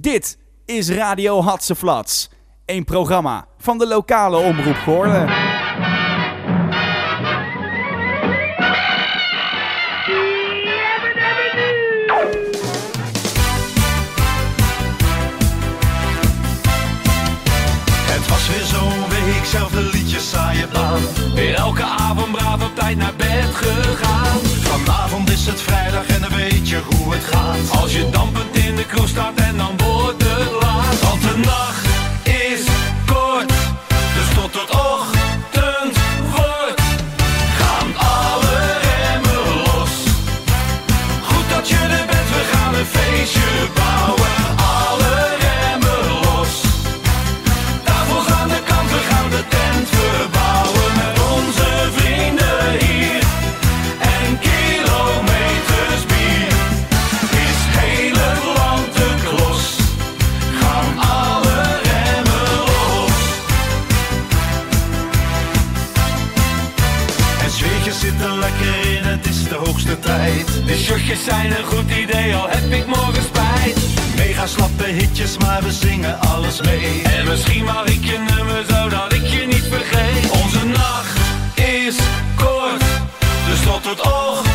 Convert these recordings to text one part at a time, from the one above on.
Dit is Radio Hatseflats, een programma van de lokale omroep Goorlen. Weer. Elke avond braaf op tijd naar bed gegaan. Vanavond is het vrijdag en dan weet je hoe het gaat. Als je dampend in de kroeg staat en dan wordt het laat. Want de nacht Shirtjes zijn een goed idee, al heb ik morgen spijt. Mega slappe hitjes, maar we zingen alles mee. En misschien mag ik je nummer zo, dat ik je niet vergeet. Onze nacht is kort, dus tot het ochtend.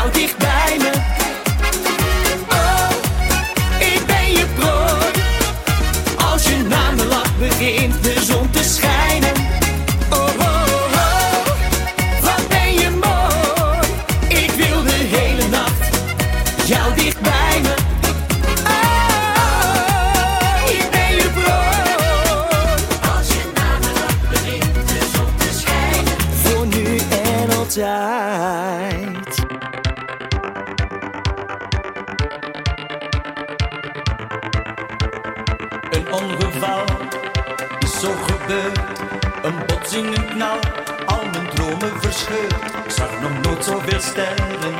Jou dicht bij me. Sterren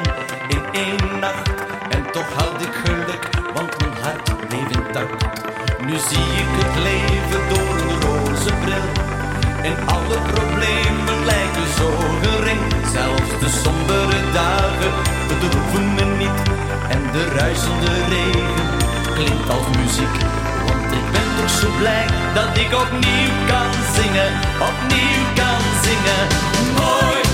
in één nacht. En toch had ik geluk, want mijn hart bleef intact. Nu zie ik het leven door een roze bril. En alle problemen lijken zo gering. Zelfs de sombere dagen bedroeven me niet. En de ruisende regen klinkt als muziek. Want ik ben toch zo blij dat ik opnieuw kan zingen. Opnieuw kan zingen. Mooi,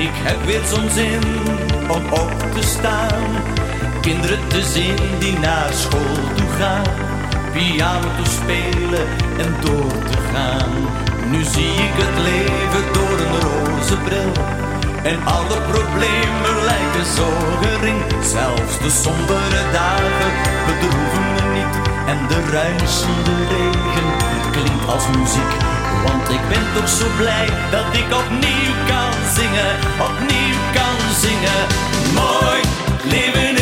ik heb weer zo'n zin om op te staan. Kinderen te zien die naar school toe gaan, piano te spelen en door te gaan. Nu zie ik het leven door een roze bril. En alle problemen lijken zo gering. Zelfs de sombere dagen bedroeven me niet. En de ruisende regen klinkt als muziek. Want ik ben toch zo blij dat ik opnieuw kan zingen. Opnieuw kan zingen. Mooi, leven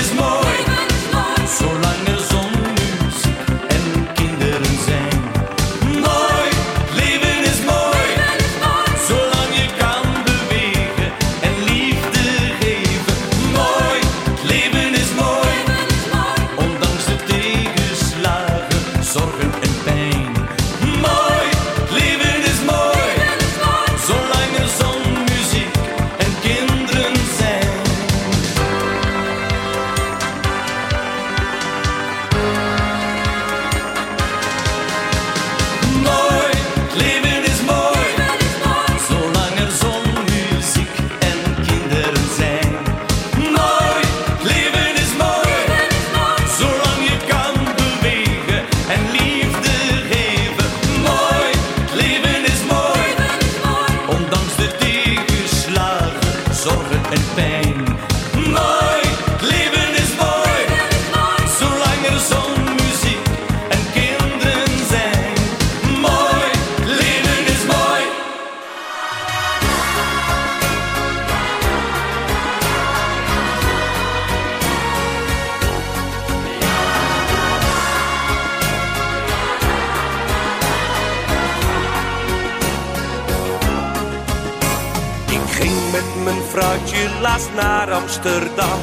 vrouwtje laatst naar Amsterdam.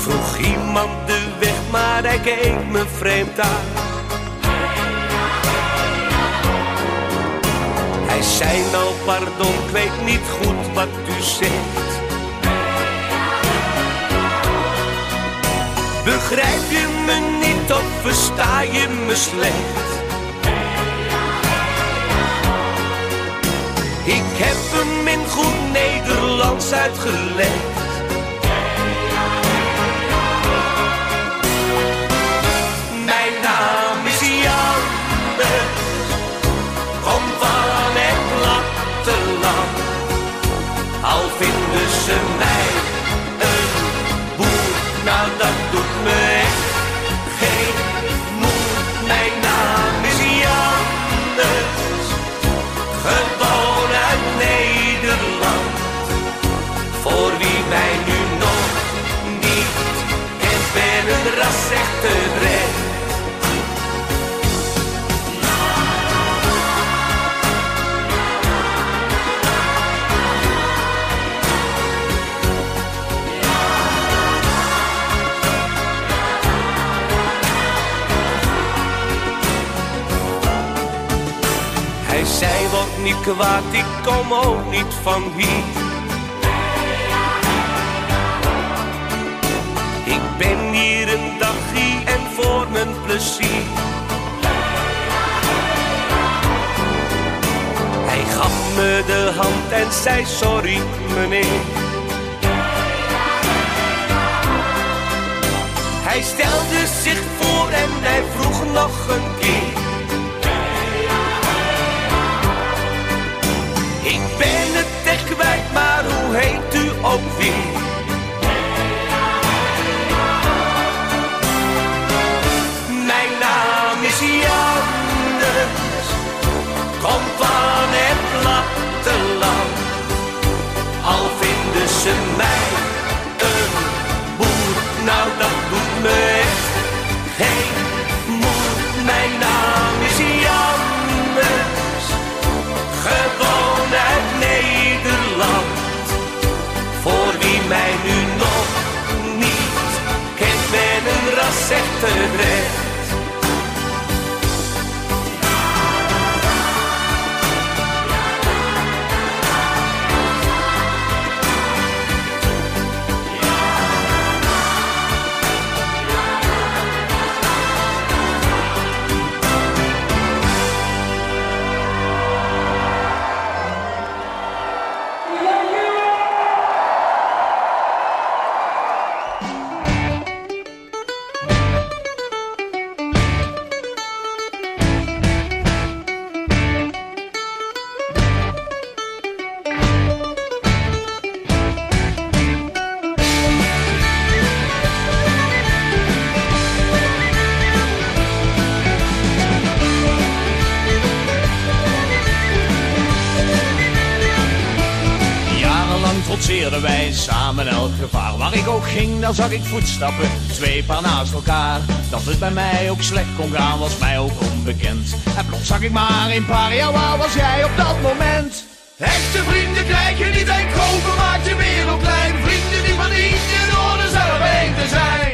Vroeg iemand de weg, maar hij keek me vreemd aan. Hij zei nou pardon, ik weet niet goed wat u zegt. Begrijp je me niet of versta je me slecht? Ik heb hem in goed Nederlands uitgelegd. Niet kwaad, ik kom ook niet van hier. Ik ben hier een dagje en voor mijn plezier. Hij gaf me de hand en zei sorry meneer. Hij stelde zich voor en hij vroeg nog een keer. Kwijt, maar hoe heet u ook weer? Ras echt trotseerden wij samen elk gevaar. Waar ik ook ging, daar zag ik voetstappen, twee paar naast elkaar. Dat het bij mij ook slecht kon gaan, was mij ook onbekend. En plots zag ik maar een paar, ja waar was jij op dat moment? Echte vrienden krijg je niet en kopen maakt je wereld klein. Vrienden die van door er zelf heen te zijn.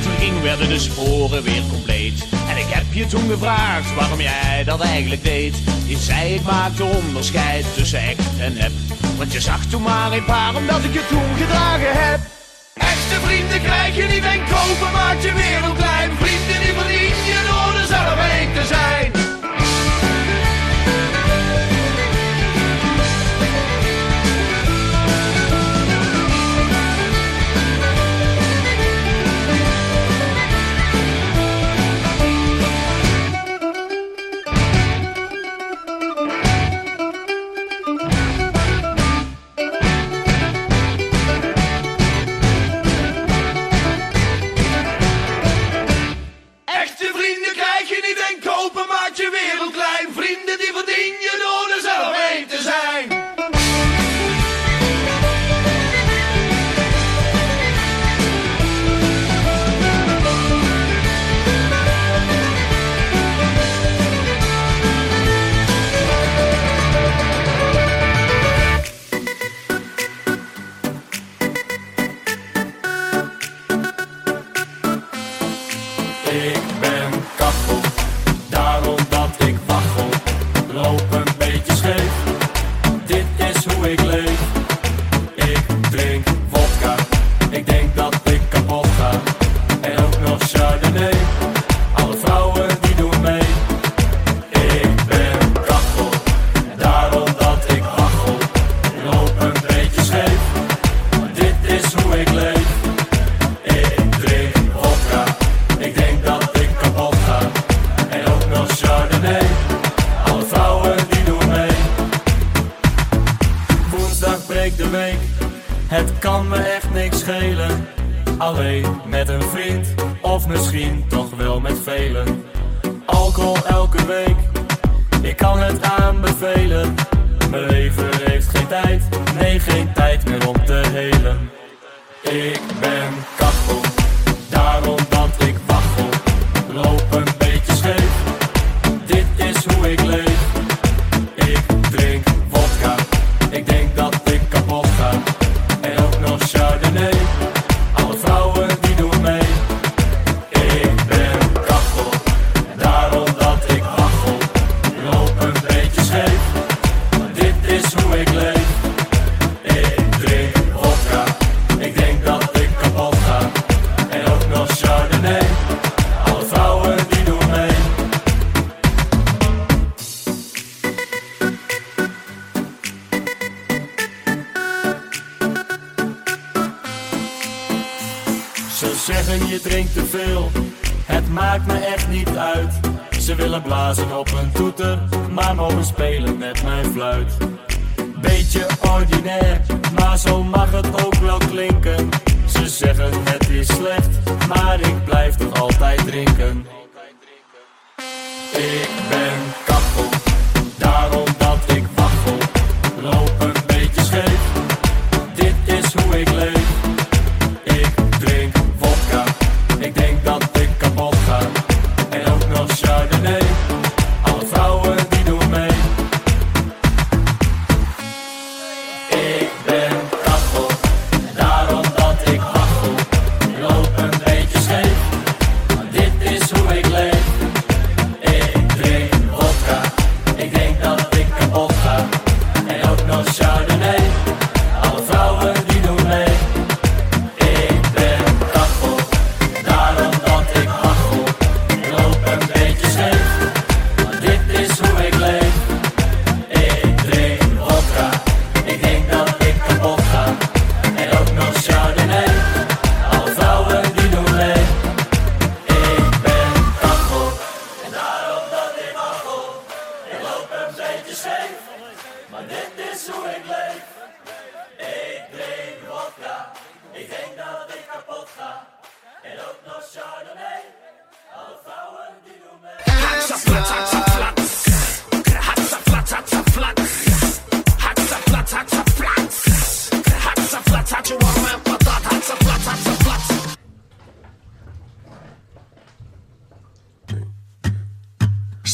Beter ging, werden de sporen weer compleet. En ik heb je toen gevraagd waarom jij dat eigenlijk deed. Je zei ik maakte onderscheid tussen echt en nep. Want je zag toen maar een paar omdat ik je toen gedragen heb. Echte vrienden krijg je niet en kopen maakt je wereld klein. Vrienden die verdien je door er zelf heen te zijn. Zeggen je drinkt te veel, het maakt me echt niet uit. Ze willen blazen op een toeter, maar mogen spelen met mijn fluit. Beetje ordinair, maar zo mag het ook wel klinken. Ze zeggen het is slecht, maar ik blijf toch altijd drinken.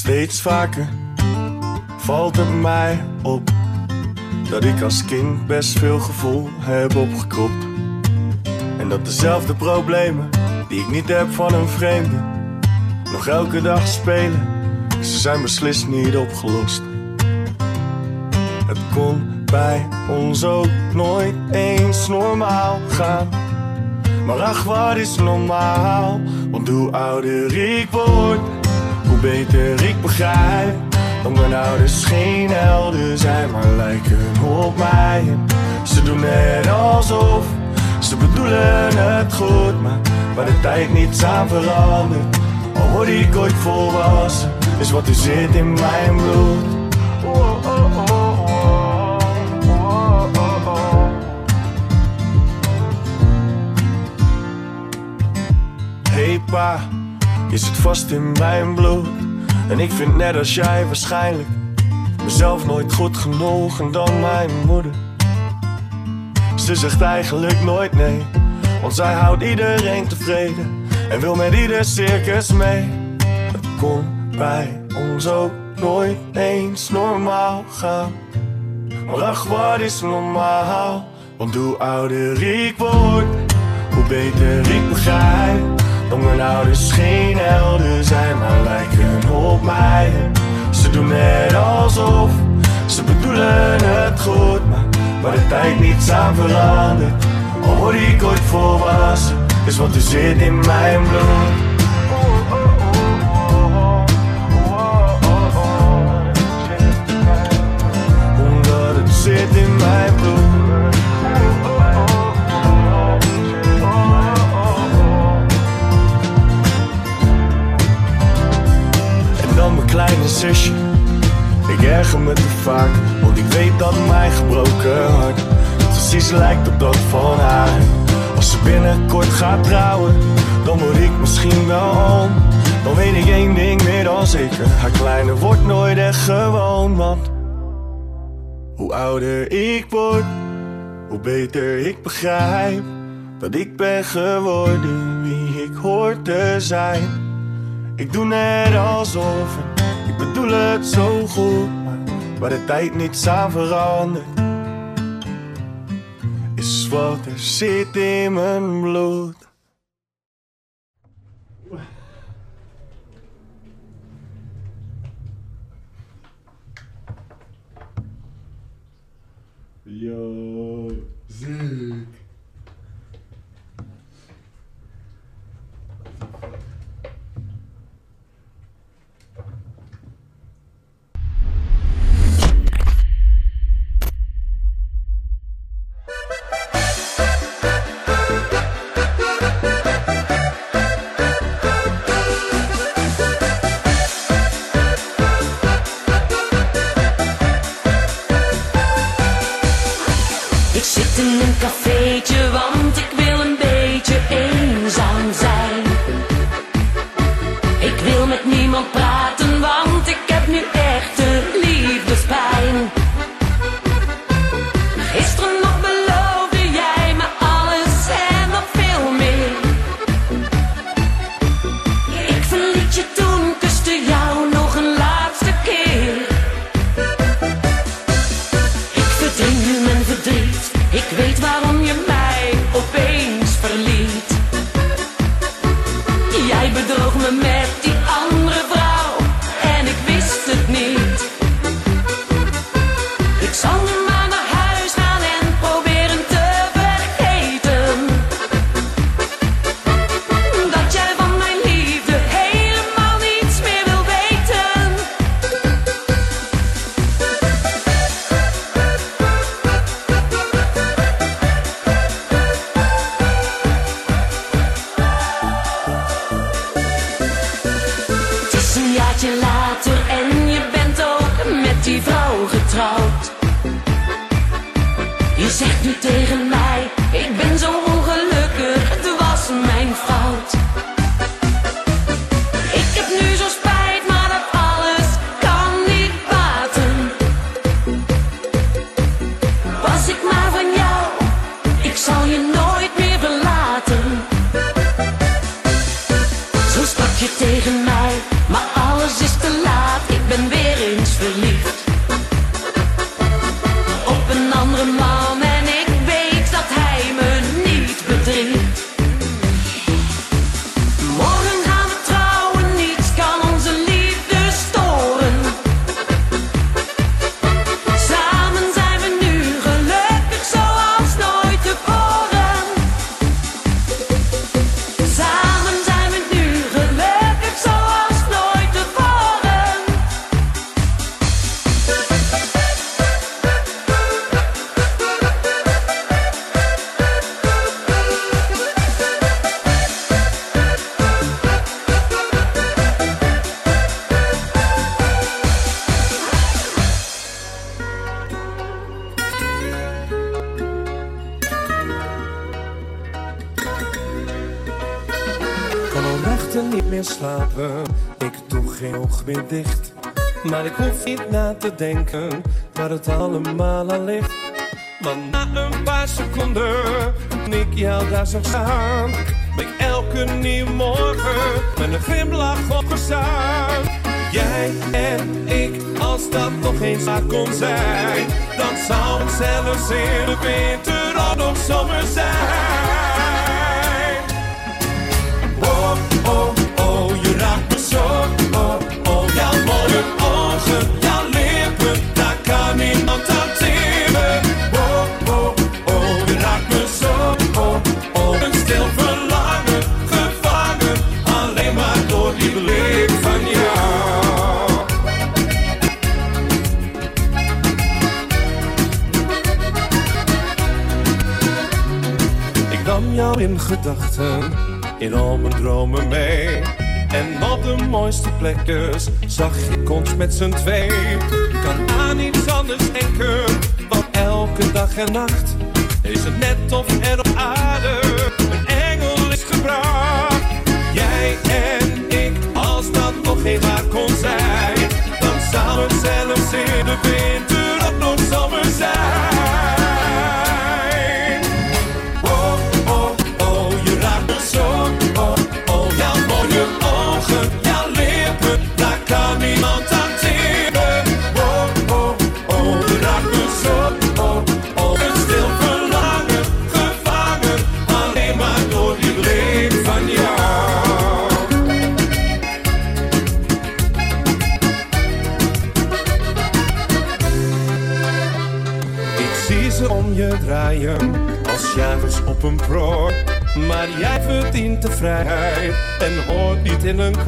Steeds vaker valt het mij op dat ik als kind best veel gevoel heb opgekropt. En dat dezelfde problemen die ik niet heb van een vreemde nog elke dag spelen. Ze zijn beslist niet opgelost. Het kon bij ons ook nooit eens normaal gaan. Maar ach, wat is normaal? Want hoe ouder ik word, hoe beter ik begrijp. Dat mijn ouders geen helden zijn, maar lijken op mij. Ze doen net alsof ze bedoelen het goed, maar waar de tijd niets aan verandert. Al word ik ooit volwassen, is wat er zit in mijn bloed. Hey pa, je zit vast in mijn bloed. En ik vind net als jij waarschijnlijk mezelf nooit goed genoeg en dan mijn moeder. Ze zegt eigenlijk nooit nee, want zij houdt iedereen tevreden en wil met ieder circus mee. Het kon bij ons ook nooit eens normaal gaan. Maar wat is normaal? Want hoe ouder ik word, hoe beter ik begrijp. Dat mijn ouders geen helden zijn, maar lijken op mij. Ze doen net alsof ze bedoelen het goed, maar waar de tijd niets aan verandert. Al word ik ooit volwassen, is wat er zit in mijn bloed. Lijkt op dat van haar. Als ze binnenkort gaat trouwen, dan word ik misschien wel om. Dan weet ik één ding meer dan zeker: haar kleine wordt nooit echt gewoon. Want hoe ouder ik word, hoe beter ik begrijp dat ik ben geworden wie ik hoor te zijn. Ik doe net alsof ik bedoel het zo goed, maar waar de tijd niets aan verandert is wat er zit in mijn bloed. Yo, zie. cafeetje, want ik wil. dicht. Maar ik hoef niet na te denken waar het allemaal aan ligt. Want na een paar seconden, ik jou daar zo staan, Bij elke nieuwe morgen met een glimlach opgestaan. Jij en ik, als dat nog eens waar kon zijn, dan zou het zelfs in de winter al nog zomer zijn. gedachten in al mijn dromen mee. En wat de mooiste plekjes zag ik ons met z'n twee. Kan aan iets anders denken, want elke dag en nacht is het net of erop uit vrijheid en hoort niet in een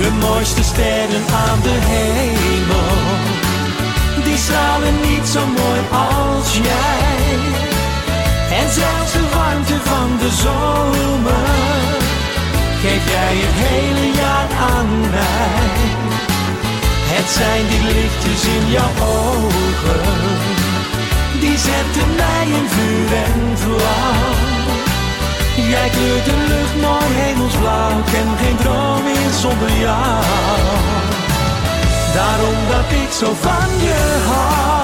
De mooiste sterren aan de hemel, die stralen niet zo mooi als jij. En zelfs de warmte van de zomer, geef jij het hele jaar aan mij. Het zijn die lichtjes in jouw ogen, die zetten mij in vuur en vlam. Jij kleurt de lucht mooi hemelsblauw, ken geen droom meer zonder jou. Daarom dat ik zo van je hou.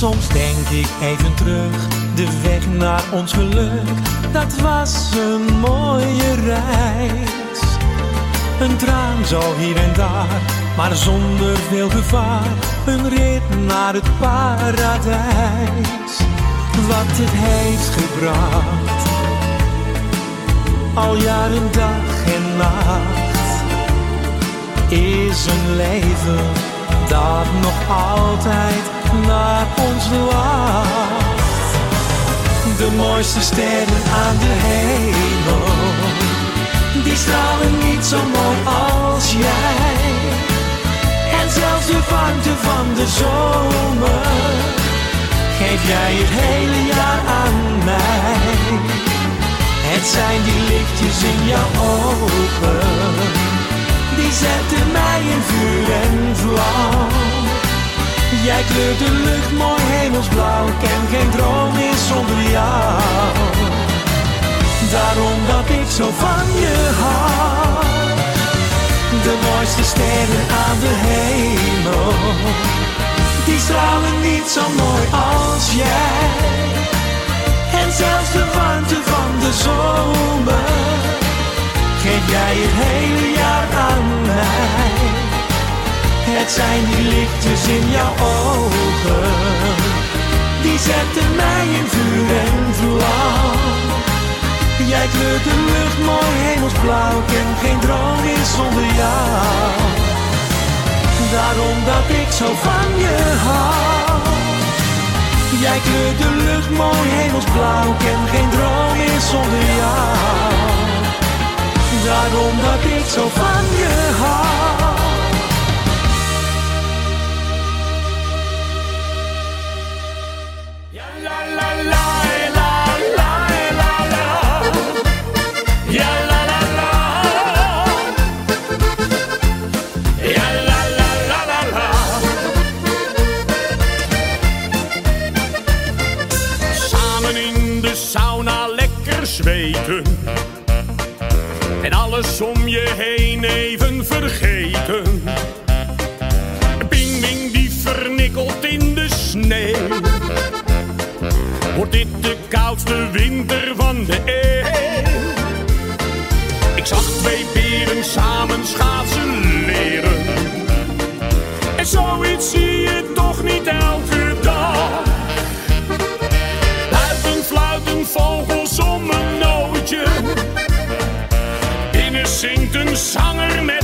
Soms denk ik even terug, de weg naar ons geluk, dat was een mooie reis. Een traan zo hier en daar, maar zonder veel gevaar, een rit naar het paradijs. Wat het heeft gebracht, al jaren dag en nacht, is een leven dat nog altijd naar ons lacht. De mooiste sterren aan de hemel, die stralen niet zo mooi als jij. En zelfs de warmte van de zomer, geef jij het hele jaar aan mij. Het zijn die lichtjes in jouw ogen, Jij kleurt de lucht mooi hemelsblauw, ken geen droom meer zonder jou. Daarom dat ik zo van je hou. De mooiste sterren aan de hemel, die stralen niet zo mooi als jij. En zelfs de warmte van de zomer, geef jij het hele jaar aan mij. Het zijn die lichtjes in jouw ogen, die zetten mij in vuur en vlam. Jij kleurt de lucht mooi hemelsblauw, ken geen droom meer zonder jou. Daarom dat ik zo van je hou. Jij kleurt de lucht mooi hemelsblauw, ken geen droom meer zonder jou. Daarom dat ik zo van je hou. Alles om je heen even vergeten. Ping die vernikkelt in de sneeuw. Wordt dit de koudste winter van de eeuw? Ik zag twee beren samen schaatsen leren. En zoiets zie je toch niet elke Menschen med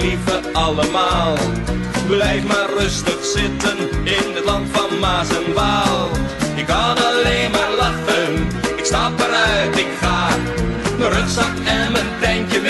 lieve allemaal. Blijf maar rustig zitten in het land van Maas en Waal. Ik kan alleen maar lachen, ik stap eruit, ik ga. Mijn rugzak en mijn tentje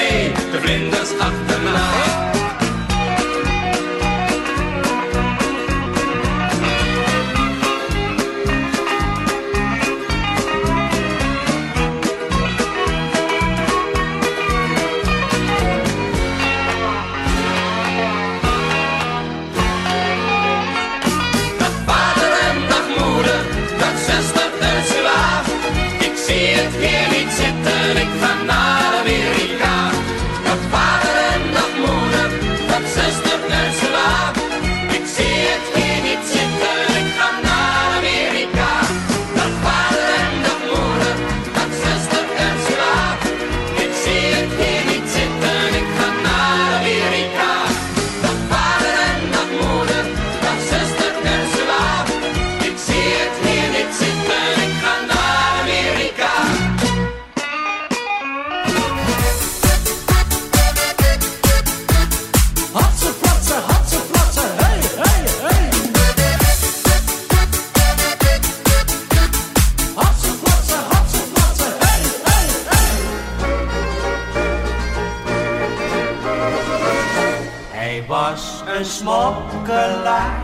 smokkelaar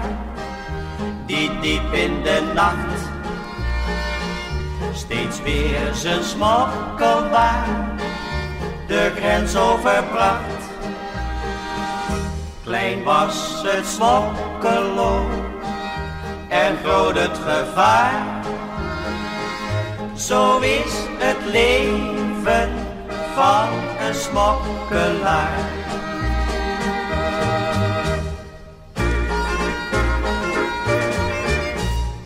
die diep in de nacht steeds weer zijn smokkelwaar de grens overbracht. Klein was het smokkelo en groot het gevaar. Zo is het leven van een smokkelaar.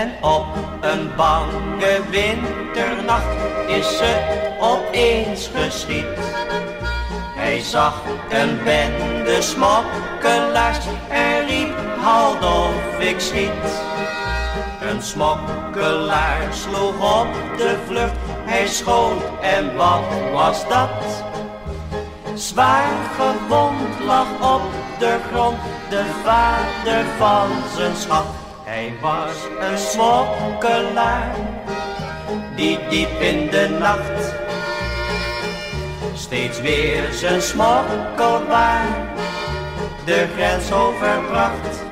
En op een bange winternacht is het opeens geschied. Hij zag een bende smokkelaars en riep, halt of ik schiet. Een smokkelaar sloeg op de vlucht, hij schoot en wat was dat? Zwaar gewond lag op de grond de vader van zijn schat. Hij was een smokkelaar die diep in de nacht steeds weer zijn smokkelwaar de grens overbracht.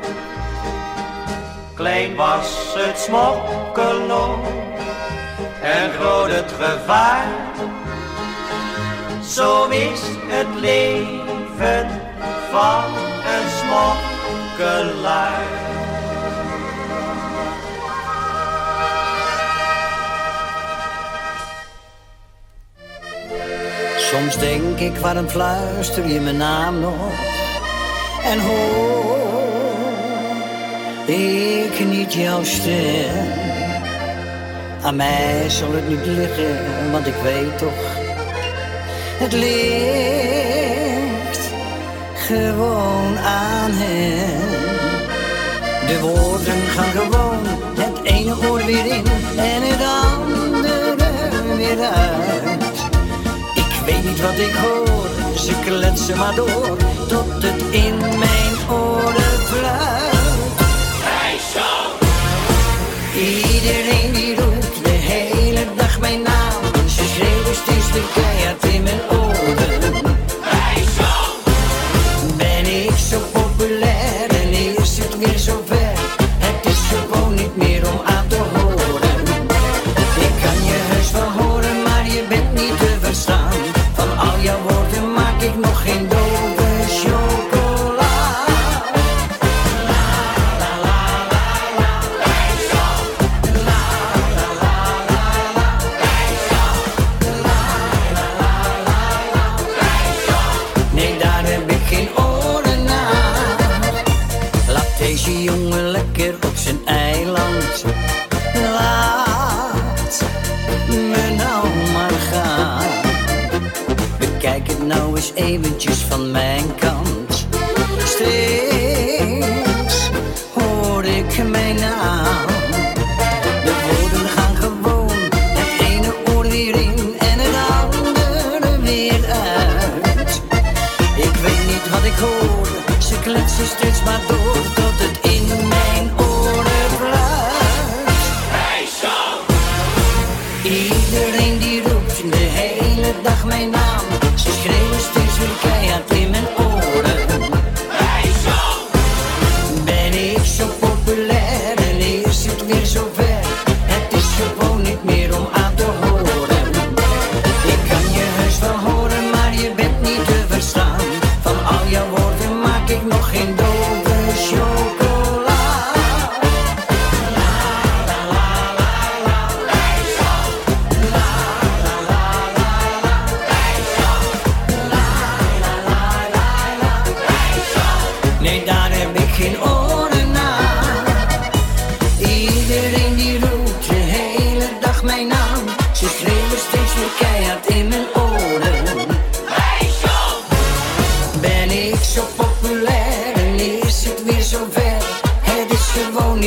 Klein was het smokkelo en groot het gevaar. Zo is het leven van een smokkelaar. Soms denk ik, waarom fluister je mijn naam nog? En hoor ik niet jouw stem? Aan mij zal het niet liggen, want ik weet toch, het ligt gewoon aan hem. De woorden gaan gewoon het ene oor weer in en het andere weer uit. Wat ik hoor, ze kletsen maar door tot het in mijn oren fluit. Iedereen die roept de hele dag mijn naam, ze schreeuwen steeds te keihard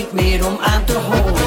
niet meer om aan te horen.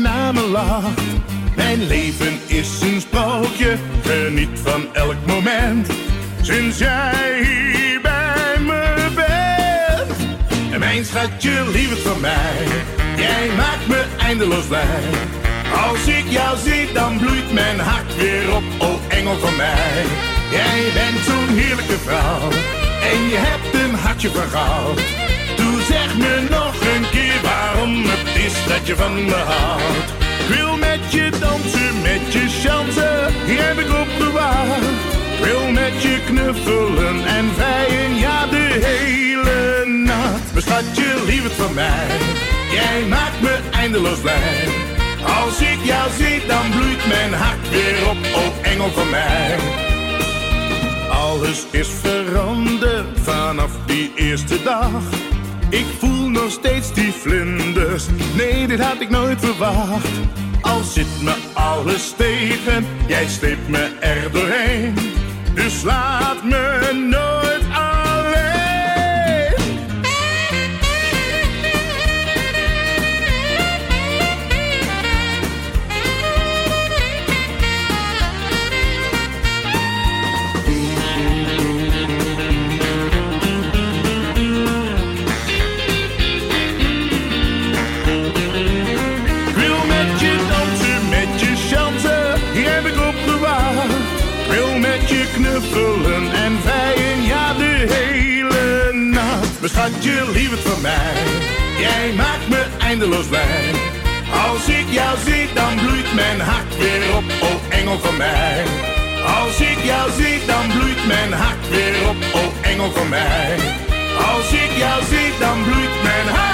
Naar me lacht. Mijn leven is een sprookje, geniet van elk moment. Sinds jij hier bij me bent. En mijn schatje, lieverd van mij, jij maakt me eindeloos blij. Als ik jou zie, dan bloeit mijn hart weer op, oh engel van mij. Jij bent zo'n heerlijke vrouw, en je hebt een hartje van goud. Doe zeg me nog het is dat je van me houdt. Ik wil met je dansen, met je chansen, die heb ik opbewaard. Ik wil met je knuffelen en vrijen, ja de hele nacht. Mijn schatje, lieverd van mij, jij maakt me eindeloos blij. Als ik jou zie, dan bloeit mijn hart weer op, oh engel van mij. Alles is veranderd vanaf die eerste dag. Ik voel nog steeds die vlinders, nee dit had ik nooit verwacht. Al zit me alles tegen, jij sleept me er doorheen. Dus laat me nooit Mijn schatje, lieverd van mij, jij maakt me eindeloos blij. Als ik jou zie, dan bloeit mijn hart weer op, oh engel van mij. Als ik jou zie, dan bloeit mijn hart weer op, oh engel van mij. Als ik jou zie, dan bloeit mijn hart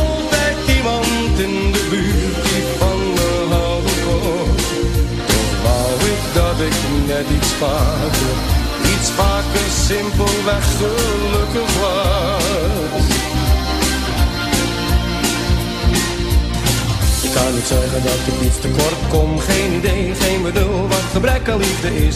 ik net iets vaker, iets vaker simpelweg gelukkig was. Ik kan niet zeggen dat ik iets tekort kom, geen idee, geen bedoel wat gebrek aan liefde is.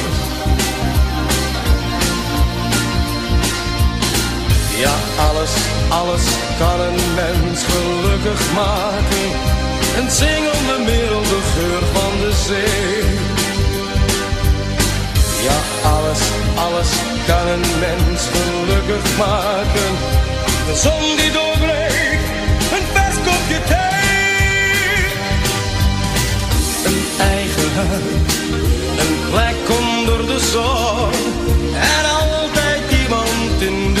Ja, alles, alles kan een mens gelukkig maken. Een zingende middel, de geur van de zee. Ja, alles, alles kan een mens gelukkig maken. De zon die doorbreekt, een vers kopje thee. Een eigen huis, een plek onder de zon. En altijd iemand in de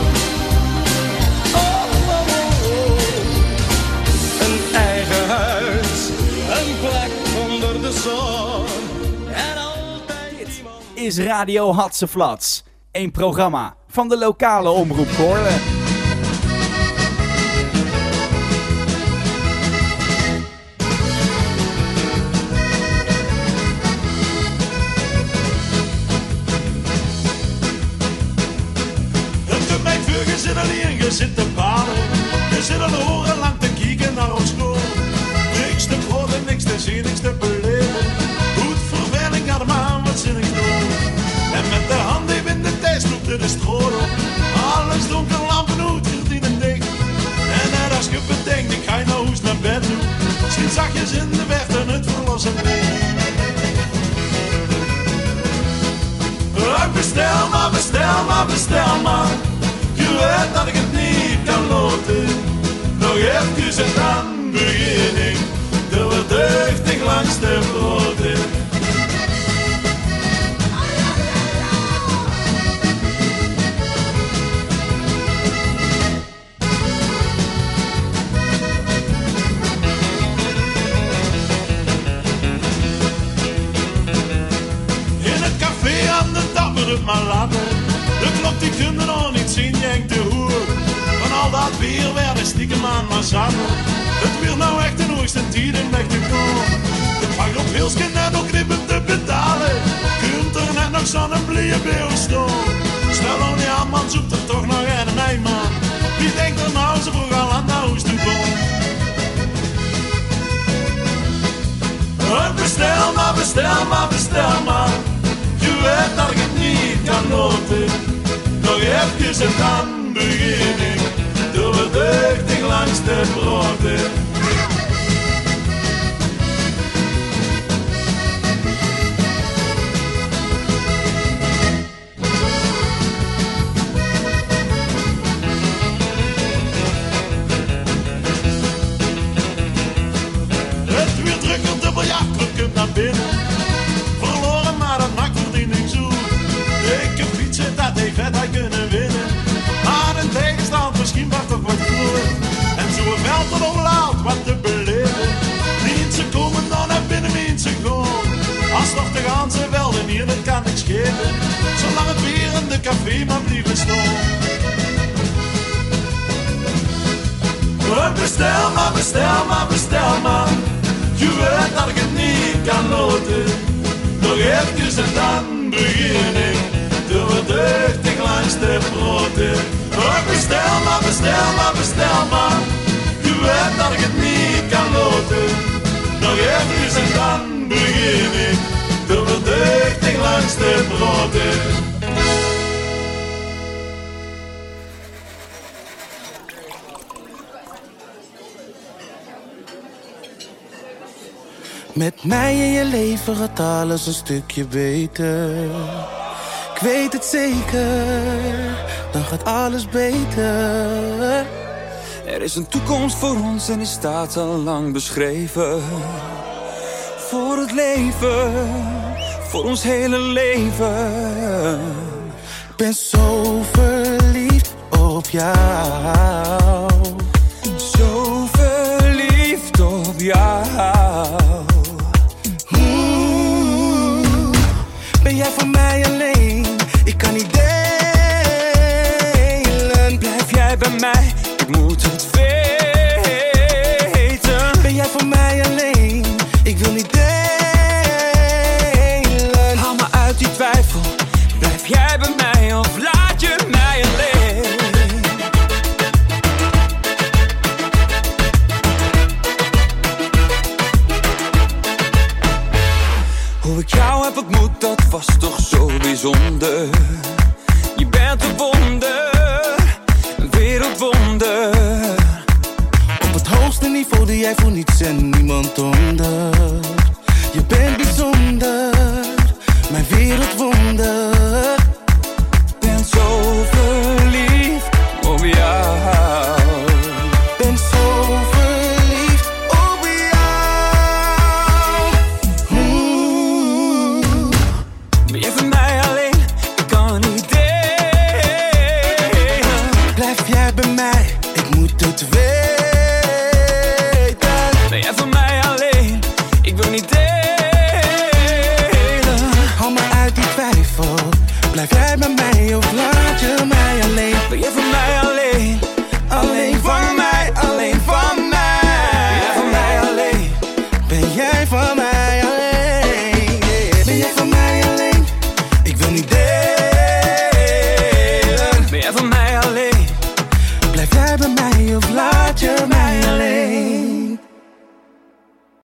Is Radio Hatseflats. Een programma van de lokale omroep Goorlen. Het doet mij vuur, je Zachtjes in de weg en het verlossen. Ach, bestel maar, bestel maar, bestel maar. Je weet dat ik het niet kan loten. Nog even en dan begin ik. De deugdig langs de broden. Het maar. De klok die kunde nog niet zien, denkt de hoer. Van al dat bier werden stiekem aan maar zaten. Het weer nou echt de hoogste tien in weg te komen. Het vangt op net ook knippen te betalen. Kunt er net aan een blije beeld staan. Stel nou aan, man, zoekt er toch nog een mij, man. Wie denkt er nou zo vroeg al aan de te? Oh, Bestel maar, bestel maar, bestel maar. Je weet dat ik het niet kan loten. Nog even en dan begin ik. Door het deugdig langs de broden. Zolang het bier in de café maar staan. Oh, Bestel maar, bestel maar, bestel maar. Je weet dat ik het niet kan loten. Nog even en dan begin ik. Het deugdig langs de broden. Oh, bestel maar, bestel maar, bestel maar. Je weet dat ik het niet kan loten. Nog even en dan begin ik. Deugdig langs de. Met mij in je leven gaat alles een stukje beter. Ik weet het zeker, dan gaat alles beter. Er is een toekomst voor ons en die staat al lang beschreven. Voor het leven, voor ons hele leven. Ik ben zo verliefd op jou.